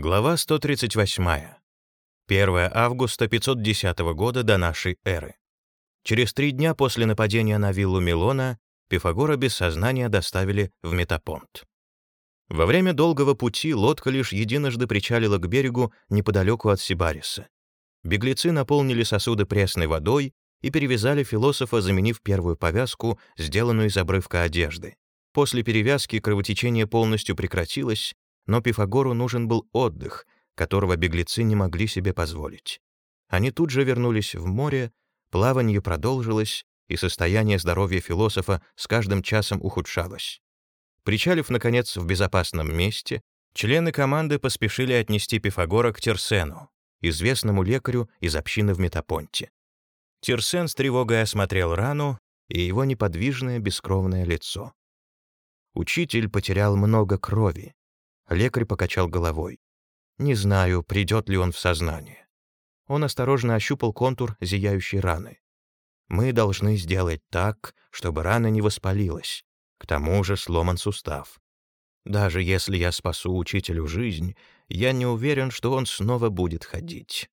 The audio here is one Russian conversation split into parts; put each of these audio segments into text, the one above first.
Глава 138. 1 августа 510 года до нашей эры. Через три дня после нападения на виллу Милона Пифагора без сознания доставили в Метапонт. Во время долгого пути лодка лишь единожды причалила к берегу неподалеку от Сибариса. Беглецы наполнили сосуды пресной водой и перевязали философа, заменив первую повязку, сделанную из обрывка одежды. После перевязки кровотечение полностью прекратилось, но Пифагору нужен был отдых, которого беглецы не могли себе позволить. Они тут же вернулись в море, плавание продолжилось, и состояние здоровья философа с каждым часом ухудшалось. Причалив, наконец, в безопасном месте, члены команды поспешили отнести Пифагора к Терсену, известному лекарю из общины в Метапонте. Терсен с тревогой осмотрел рану и его неподвижное бескровное лицо. Учитель потерял много крови, Лекарь покачал головой. Не знаю, придет ли он в сознание. Он осторожно ощупал контур зияющей раны. Мы должны сделать так, чтобы рана не воспалилась. К тому же сломан сустав. Даже если я спасу учителю жизнь, я не уверен, что он снова будет ходить.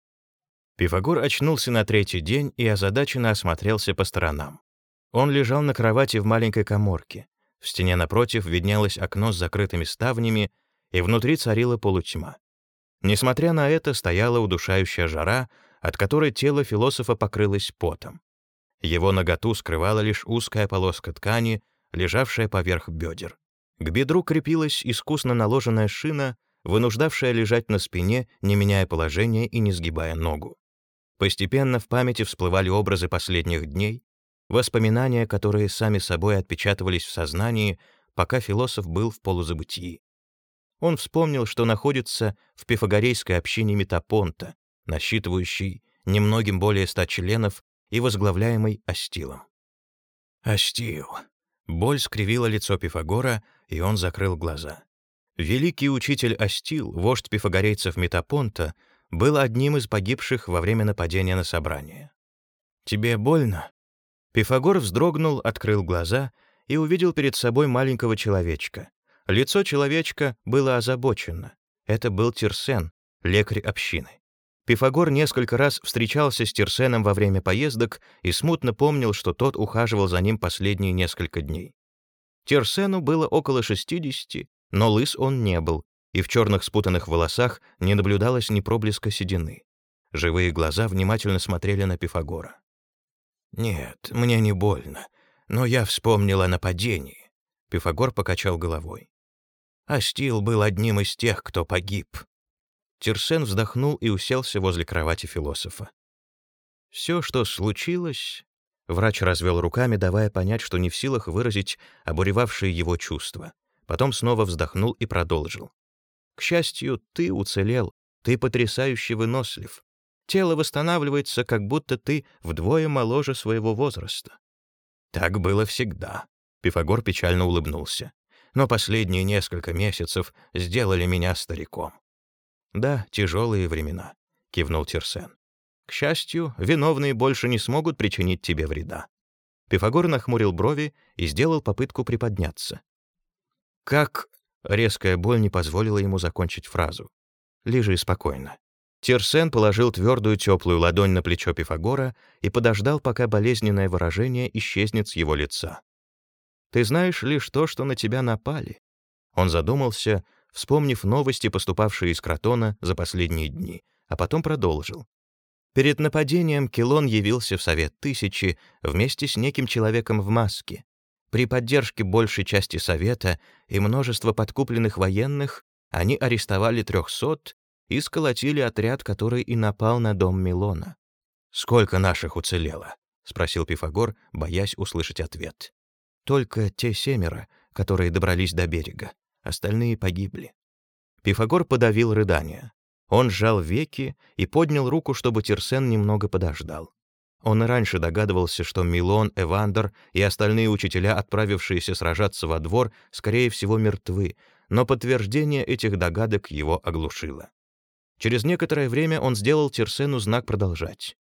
Пифагор очнулся на третий день и озадаченно осмотрелся по сторонам. Он лежал на кровати в маленькой коморке. В стене напротив виднелось окно с закрытыми ставнями, и внутри царила полутьма. Несмотря на это, стояла удушающая жара, от которой тело философа покрылось потом. Его наготу скрывала лишь узкая полоска ткани, лежавшая поверх бедер. К бедру крепилась искусно наложенная шина, вынуждавшая лежать на спине, не меняя положения и не сгибая ногу. Постепенно в памяти всплывали образы последних дней, воспоминания, которые сами собой отпечатывались в сознании, пока философ был в полузабытии. Он вспомнил, что находится в пифагорейской общине Метапонта, насчитывающей немногим более ста членов и возглавляемой Астилом. Астил. Боль скривила лицо Пифагора, и он закрыл глаза. Великий учитель Астил, вождь пифагорейцев Метапонта, был одним из погибших во время нападения на собрание. «Тебе больно?» Пифагор вздрогнул, открыл глаза и увидел перед собой маленького человечка, Лицо человечка было озабочено. Это был Тирсен, лекарь общины. Пифагор несколько раз встречался с Тирсеном во время поездок и смутно помнил, что тот ухаживал за ним последние несколько дней. Тирсену было около 60, но лыс он не был, и в черных спутанных волосах не наблюдалось ни проблеска седины. Живые глаза внимательно смотрели на Пифагора. «Нет, мне не больно, но я вспомнил о нападении», — Пифагор покачал головой. Астил был одним из тех, кто погиб. Тирсен вздохнул и уселся возле кровати философа. Все, что случилось, врач развел руками, давая понять, что не в силах выразить обуревавшие его чувства. Потом снова вздохнул и продолжил. К счастью, ты уцелел, ты потрясающе вынослив. Тело восстанавливается, как будто ты вдвое моложе своего возраста. Так было всегда. Пифагор печально улыбнулся но последние несколько месяцев сделали меня стариком. «Да, тяжелые времена», — кивнул Тирсен. «К счастью, виновные больше не смогут причинить тебе вреда». Пифагор нахмурил брови и сделал попытку приподняться. «Как...» — резкая боль не позволила ему закончить фразу. «Лежи спокойно». Тирсен положил твердую теплую ладонь на плечо Пифагора и подождал, пока болезненное выражение исчезнет с его лица. Ты знаешь лишь то, что на тебя напали». Он задумался, вспомнив новости, поступавшие из Кротона за последние дни, а потом продолжил. Перед нападением Келон явился в Совет Тысячи вместе с неким человеком в маске. При поддержке большей части Совета и множества подкупленных военных они арестовали трехсот и сколотили отряд, который и напал на дом Милона. «Сколько наших уцелело?» — спросил Пифагор, боясь услышать ответ. Только те семеро, которые добрались до берега. Остальные погибли. Пифагор подавил рыдание. Он сжал веки и поднял руку, чтобы Тирсен немного подождал. Он и раньше догадывался, что Милон, Эвандер и остальные учителя, отправившиеся сражаться во двор, скорее всего, мертвы, но подтверждение этих догадок его оглушило. Через некоторое время он сделал Тирсену знак продолжать.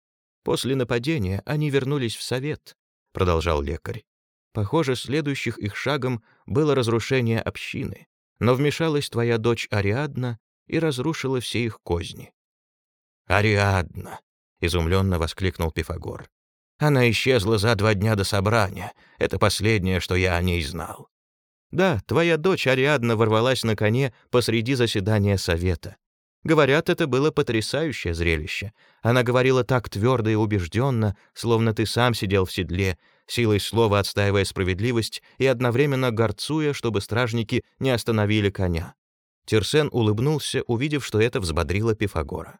«После нападения они вернулись в совет», — продолжал лекарь. Похоже, следующих их шагом было разрушение общины. Но вмешалась твоя дочь Ариадна и разрушила все их козни. «Ариадна!» — изумленно воскликнул Пифагор. «Она исчезла за два дня до собрания. Это последнее, что я о ней знал». «Да, твоя дочь Ариадна ворвалась на коне посреди заседания совета. Говорят, это было потрясающее зрелище. Она говорила так твердо и убежденно, словно ты сам сидел в седле, силой слова отстаивая справедливость и одновременно горцуя, чтобы стражники не остановили коня. Терсен улыбнулся, увидев, что это взбодрило Пифагора.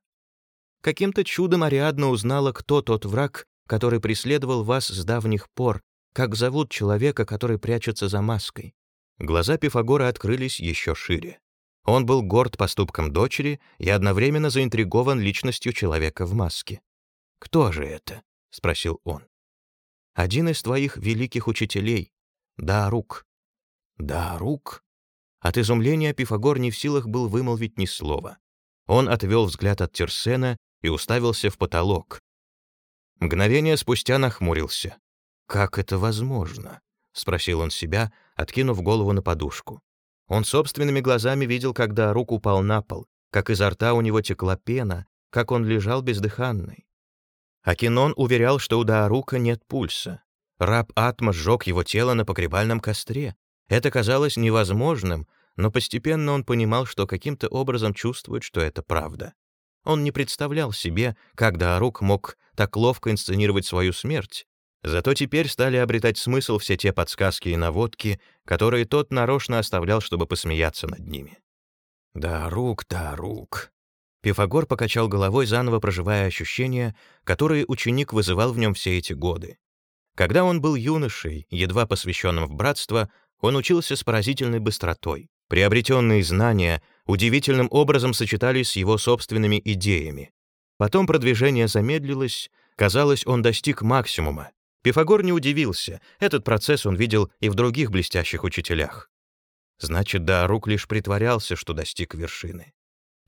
Каким-то чудом Ариадна узнала, кто тот враг, который преследовал вас с давних пор, как зовут человека, который прячется за маской. Глаза Пифагора открылись еще шире. Он был горд поступком дочери и одновременно заинтригован личностью человека в маске. «Кто же это?» — спросил он. «Один из твоих великих учителей, Даарук». «Даарук?» От изумления Пифагор не в силах был вымолвить ни слова. Он отвел взгляд от Терсена и уставился в потолок. Мгновение спустя нахмурился. «Как это возможно?» — спросил он себя, откинув голову на подушку. Он собственными глазами видел, когда рук упал на пол, как изо рта у него текла пена, как он лежал бездыханный. Акинон уверял, что у Даарука нет пульса. Раб Атма сжег его тело на погребальном костре. Это казалось невозможным, но постепенно он понимал, что каким-то образом чувствует, что это правда. Он не представлял себе, как Даарук мог так ловко инсценировать свою смерть, зато теперь стали обретать смысл все те подсказки и наводки, которые тот нарочно оставлял, чтобы посмеяться над ними. «Даарук, Даарук». Пифагор покачал головой, заново проживая ощущения, которые ученик вызывал в нем все эти годы. Когда он был юношей, едва посвященным в братство, он учился с поразительной быстротой. Приобретенные знания удивительным образом сочетались с его собственными идеями. Потом продвижение замедлилось, казалось, он достиг максимума. Пифагор не удивился, этот процесс он видел и в других блестящих учителях. Значит, Даарук лишь притворялся, что достиг вершины.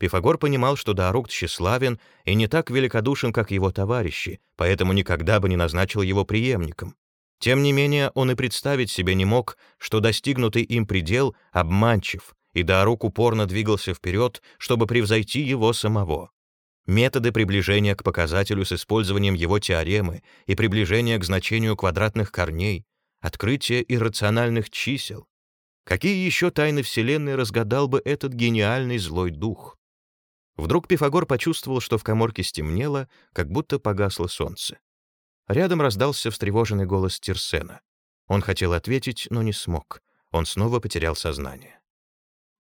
Пифагор понимал, что Даарук тщеславен и не так великодушен, как его товарищи, поэтому никогда бы не назначил его преемником. Тем не менее, он и представить себе не мог, что достигнутый им предел обманчив, и Даарук упорно двигался вперед, чтобы превзойти его самого. Методы приближения к показателю с использованием его теоремы и приближения к значению квадратных корней, открытие иррациональных чисел. Какие еще тайны Вселенной разгадал бы этот гениальный злой дух? Вдруг Пифагор почувствовал, что в коморке стемнело, как будто погасло солнце. Рядом раздался встревоженный голос Тирсена. Он хотел ответить, но не смог. Он снова потерял сознание.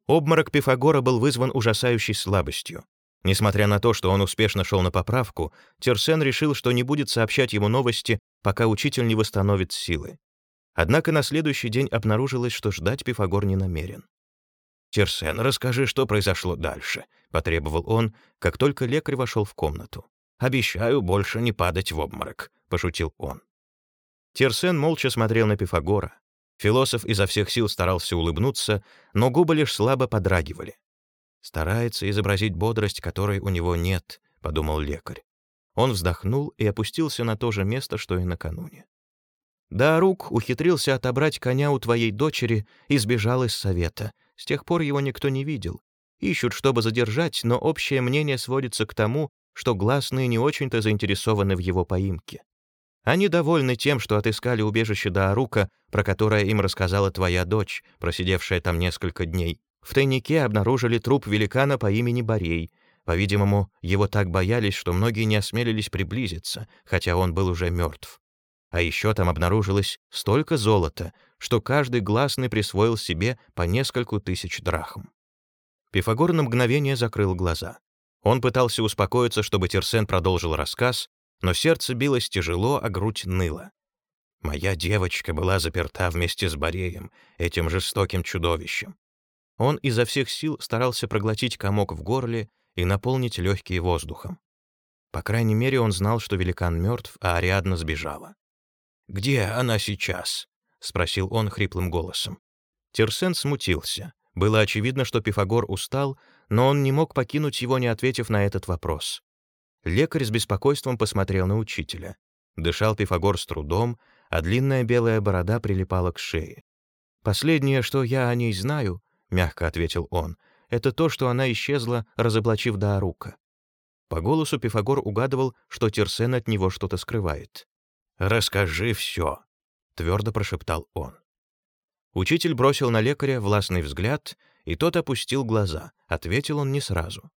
Обморок Пифагора был вызван ужасающей слабостью. Несмотря на то, что он успешно шел на поправку, Терсен решил, что не будет сообщать ему новости, пока учитель не восстановит силы. Однако на следующий день обнаружилось, что ждать Пифагор не намерен. «Терсен, расскажи, что произошло дальше», — потребовал он, как только лекарь вошел в комнату. «Обещаю больше не падать в обморок пошутил он. Терсен молча смотрел на Пифагора. Философ изо всех сил старался улыбнуться, но губы лишь слабо подрагивали. «Старается изобразить бодрость, которой у него нет», — подумал лекарь. Он вздохнул и опустился на то же место, что и накануне. Да, Рук ухитрился отобрать коня у твоей дочери и сбежал из совета. С тех пор его никто не видел. Ищут, чтобы задержать, но общее мнение сводится к тому, что гласные не очень-то заинтересованы в его поимке. Они довольны тем, что отыскали убежище Даарука, про которое им рассказала твоя дочь, просидевшая там несколько дней. В тайнике обнаружили труп великана по имени Борей. По-видимому, его так боялись, что многие не осмелились приблизиться, хотя он был уже мертв. А еще там обнаружилось столько золота, что каждый гласный присвоил себе по нескольку тысяч драхм. Пифагор на мгновение закрыл глаза. Он пытался успокоиться, чтобы Терсен продолжил рассказ, но сердце билось тяжело, а грудь ныла. Моя девочка была заперта вместе с Бореем, этим жестоким чудовищем. Он изо всех сил старался проглотить комок в горле и наполнить легкие воздухом. По крайней мере, он знал, что великан мертв, а Ариадна сбежала. «Где она сейчас?» — спросил он хриплым голосом. Терсен смутился. Было очевидно, что Пифагор устал, но он не мог покинуть его, не ответив на этот вопрос. Лекарь с беспокойством посмотрел на учителя. Дышал Пифагор с трудом, а длинная белая борода прилипала к шее. «Последнее, что я о ней знаю», — мягко ответил он, — это то, что она исчезла, разоблачив Даарука. По голосу Пифагор угадывал, что Тирсен от него что-то скрывает. «Расскажи все», — твердо прошептал он. Учитель бросил на лекаря властный взгляд, и тот опустил глаза. Ответил он не сразу.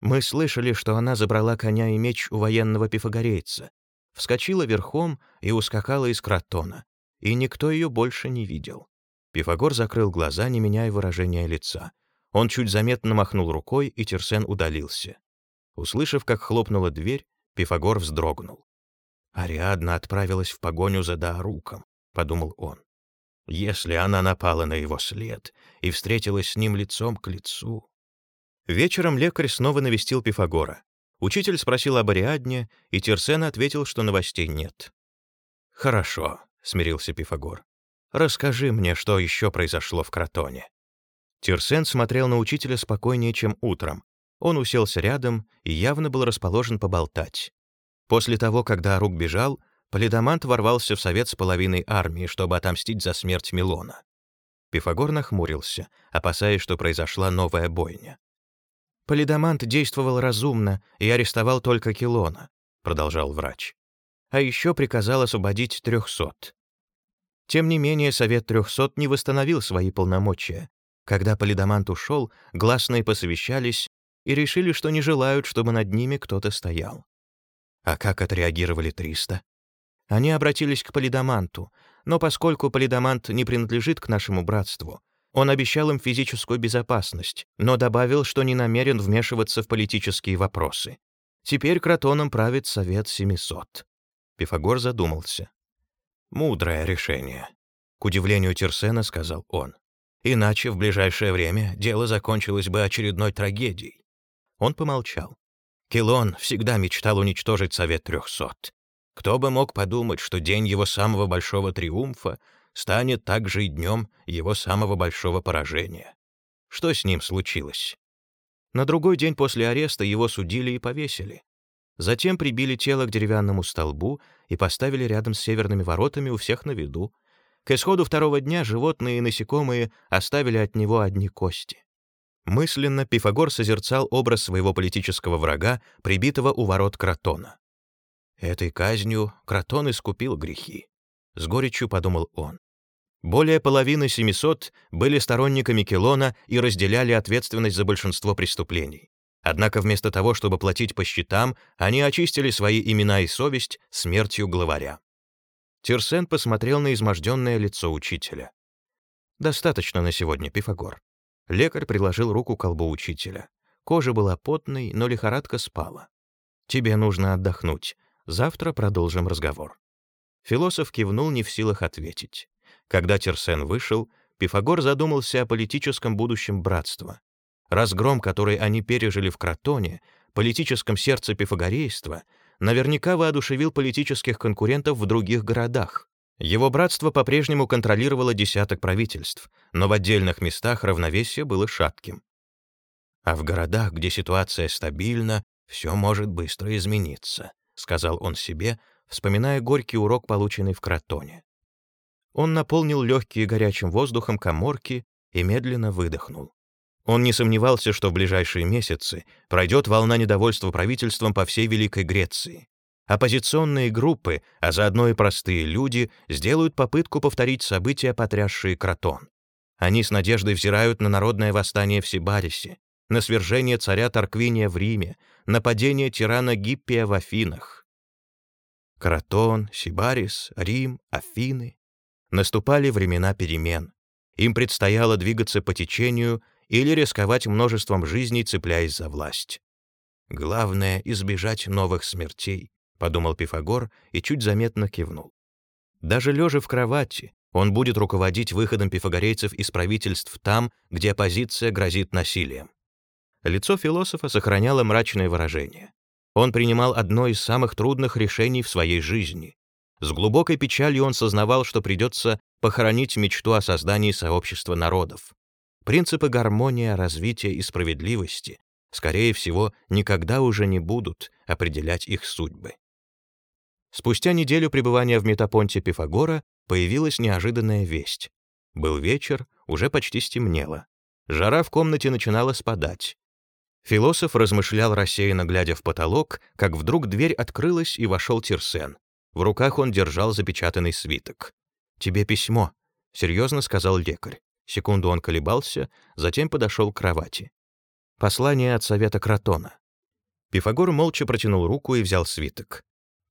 «Мы слышали, что она забрала коня и меч у военного пифагорейца, вскочила верхом и ускакала из кротона, и никто ее больше не видел». Пифагор закрыл глаза, не меняя выражения лица. Он чуть заметно махнул рукой, и Терсен удалился. Услышав, как хлопнула дверь, Пифагор вздрогнул. «Ариадна отправилась в погоню за Дааруком», — подумал он. «Если она напала на его след и встретилась с ним лицом к лицу...» Вечером лекарь снова навестил Пифагора. Учитель спросил об Ариадне, и Терсен ответил, что новостей нет. «Хорошо», — смирился Пифагор. «Расскажи мне, что еще произошло в Кротоне». Терсен смотрел на учителя спокойнее, чем утром. Он уселся рядом и явно был расположен поболтать. После того, когда Арук бежал, Полидамант ворвался в совет с половиной армии, чтобы отомстить за смерть Милона. Пифагор нахмурился, опасаясь, что произошла новая бойня. «Полидамант действовал разумно и арестовал только Килона», — продолжал врач. «А еще приказал освободить трехсот. Тем не менее, Совет трехсот не восстановил свои полномочия. Когда Полидамант ушел, гласные посовещались и решили, что не желают, чтобы над ними кто-то стоял. А как отреагировали триста? Они обратились к Полидаманту, но поскольку Полидамант не принадлежит к нашему братству, он обещал им физическую безопасность, но добавил, что не намерен вмешиваться в политические вопросы. Теперь Кротоном правит Совет 700. Пифагор задумался. «Мудрое решение», — к удивлению Терсена сказал он. «Иначе в ближайшее время дело закончилось бы очередной трагедией». Он помолчал. Килон всегда мечтал уничтожить Совет трехсот. Кто бы мог подумать, что день его самого большого триумфа станет также и днем его самого большого поражения. Что с ним случилось? На другой день после ареста его судили и повесили. Затем прибили тело к деревянному столбу и поставили рядом с северными воротами у всех на виду. К исходу второго дня животные и насекомые оставили от него одни кости. Мысленно Пифагор созерцал образ своего политического врага, прибитого у ворот Кротона. Этой казнью Кротон искупил грехи. С горечью подумал он. Более половины 700 были сторонниками Келона и разделяли ответственность за большинство преступлений. Однако вместо того, чтобы платить по счетам, они очистили свои имена и совесть смертью главаря. Тирсен посмотрел на изможденное лицо учителя. «Достаточно на сегодня, Пифагор». Лекарь приложил руку к колбу учителя. Кожа была потной, но лихорадка спала. «Тебе нужно отдохнуть. Завтра продолжим разговор». Философ кивнул, не в силах ответить. Когда Терсен вышел, Пифагор задумался о политическом будущем братства. Разгром, который они пережили в Кротоне, политическом сердце пифагорейства, наверняка воодушевил политических конкурентов в других городах. Его братство по-прежнему контролировало десяток правительств, но в отдельных местах равновесие было шатким. А в городах, где ситуация стабильна, все может быстро измениться, сказал он себе, вспоминая горький урок, полученный в Кротоне. Он наполнил легкие горячим воздухом коморки и медленно выдохнул. Он не сомневался, что в ближайшие месяцы пройдет волна недовольства правительством по всей Великой Греции. Оппозиционные группы, а заодно и простые люди, сделают попытку повторить события, потрясшие Кротон. Они с надеждой взирают на народное восстание в Сибарисе, на свержение царя Тарквиния в Риме, на падение тирана Гиппия в Афинах. Кротон, Сибарис, Рим, Афины. Наступали времена перемен. Им предстояло двигаться по течению или рисковать множеством жизней, цепляясь за власть. Главное — избежать новых смертей, — подумал Пифагор и чуть заметно кивнул. Даже лежа в кровати, он будет руководить выходом пифагорейцев из правительств там, где оппозиция грозит насилием. Лицо философа сохраняло мрачное выражение. Он принимал одно из самых трудных решений в своей жизни. С глубокой печалью он сознавал, что придется похоронить мечту о создании сообщества народов. Принципы гармонии, развития и справедливости, скорее всего, никогда уже не будут определять их судьбы. Спустя неделю пребывания в Метапонте Пифагора появилась неожиданная весть. Был вечер, уже почти стемнело. Жара в комнате начинала спадать. Философ размышлял рассеянно, глядя в потолок, как вдруг дверь открылась и вошел Тирсен. В руках он держал запечатанный свиток. «Тебе письмо», — серьезно сказал лекарь. Секунду он колебался, затем подошел к кровати. Послание от совета Кротона. Пифагор молча протянул руку и взял свиток.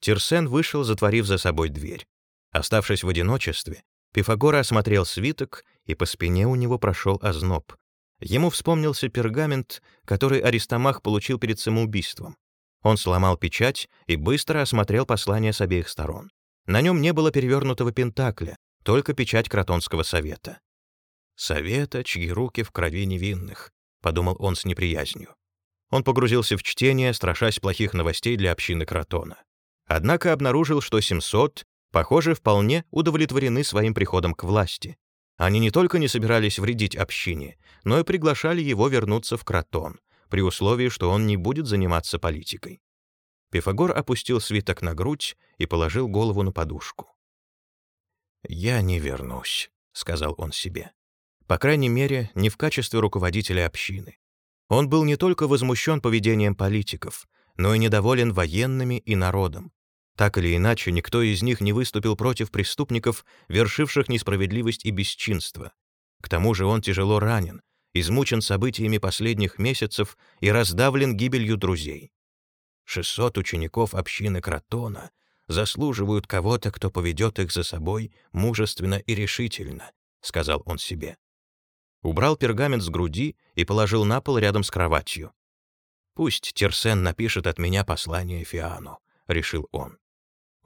Тирсен вышел, затворив за собой дверь. Оставшись в одиночестве, Пифагор осмотрел свиток, и по спине у него прошел озноб. Ему вспомнился пергамент, который Аристомах получил перед самоубийством. Он сломал печать и быстро осмотрел послание с обеих сторон. На нем не было перевернутого пентакля, только печать Кротонского совета. «Совета, чьи руки в крови невинных», — подумал он с неприязнью. Он погрузился в чтение, страшась плохих новостей для общины Кротона. Однако обнаружил, что 700, похоже, вполне удовлетворены своим приходом к власти. Они не только не собирались вредить общине, но и приглашали его вернуться в Кротон, при условии, что он не будет заниматься политикой. Пифагор опустил свиток на грудь и положил голову на подушку. «Я не вернусь», — сказал он себе. По крайней мере, не в качестве руководителя общины. Он был не только возмущен поведением политиков, но и недоволен военными и народом. Так или иначе, никто из них не выступил против преступников, вершивших несправедливость и бесчинство. К тому же он тяжело ранен, измучен событиями последних месяцев и раздавлен гибелью друзей. 600 учеников общины Кротона заслуживают кого-то, кто поведет их за собой мужественно и решительно, сказал он себе. Убрал пергамент с груди и положил на пол рядом с кроватью. Пусть Терсен напишет от меня послание Фиану, решил он.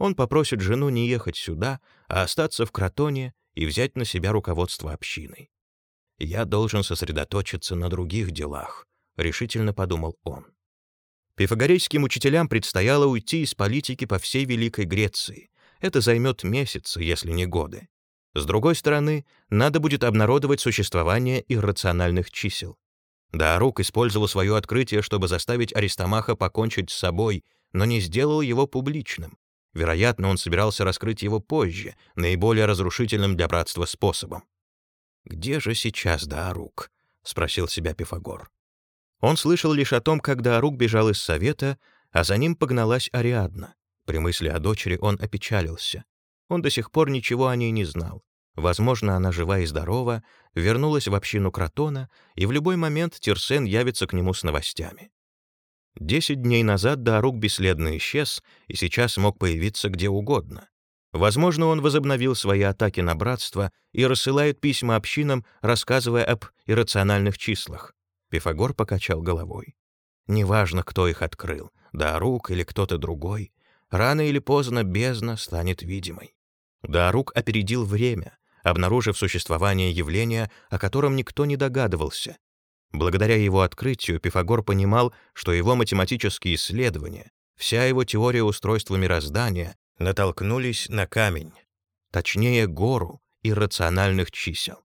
Он попросит жену не ехать сюда, а остаться в Кротоне и взять на себя руководство общиной. «Я должен сосредоточиться на других делах», — решительно подумал он. Пифагорейским учителям предстояло уйти из политики по всей Великой Греции. Это займет месяцы, если не годы. С другой стороны, надо будет обнародовать существование иррациональных чисел. Даарук использовал свое открытие, чтобы заставить Аристомаха покончить с собой, но не сделал его публичным. Вероятно, он собирался раскрыть его позже, наиболее разрушительным для братства способом. «Где же сейчас Даарук?» — спросил себя Пифагор. Он слышал лишь о том, как Даарук бежал из совета, а за ним погналась Ариадна. При мысли о дочери он опечалился. Он до сих пор ничего о ней не знал. Возможно, она жива и здорова, вернулась в общину Кротона, и в любой момент Тирсен явится к нему с новостями. Десять дней назад Даарук бесследно исчез и сейчас мог появиться где угодно. Возможно, он возобновил свои атаки на братство и рассылает письма общинам, рассказывая об иррациональных числах. Пифагор покачал головой. Неважно, кто их открыл, Дарук или кто-то другой, рано или поздно бездна станет видимой. Дарук опередил время, обнаружив существование явления, о котором никто не догадывался. Благодаря его открытию Пифагор понимал, что его математические исследования, вся его теория устройства мироздания натолкнулись на камень, точнее гору иррациональных чисел.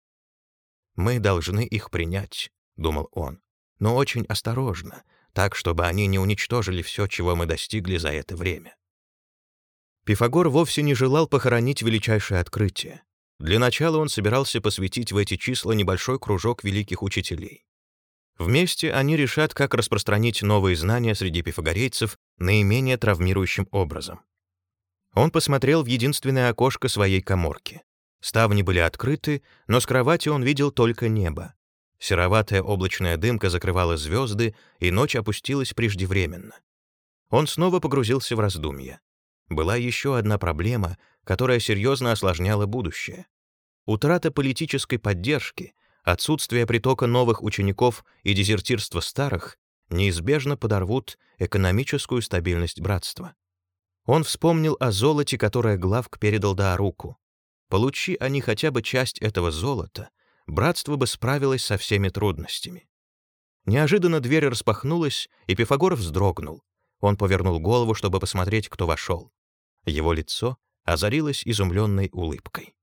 «Мы должны их принять», — думал он, — «но очень осторожно, так, чтобы они не уничтожили все, чего мы достигли за это время». Пифагор вовсе не желал похоронить величайшее открытие. Для начала он собирался посвятить в эти числа небольшой кружок великих учителей. Вместе они решат, как распространить новые знания среди пифагорейцев наименее травмирующим образом. Он посмотрел в единственное окошко своей коморки. Ставни были открыты, но с кровати он видел только небо. Сероватая облачная дымка закрывала звезды, и ночь опустилась преждевременно. Он снова погрузился в раздумья. Была еще одна проблема, которая серьезно осложняла будущее. Утрата политической поддержки, отсутствие притока новых учеников и дезертирство старых неизбежно подорвут экономическую стабильность братства. Он вспомнил о золоте, которое Главк передал Дааруку. Получи они хотя бы часть этого золота, братство бы справилось со всеми трудностями. Неожиданно дверь распахнулась, и Пифагор вздрогнул. Он повернул голову, чтобы посмотреть, кто вошел. Его лицо озарилось изумленной улыбкой.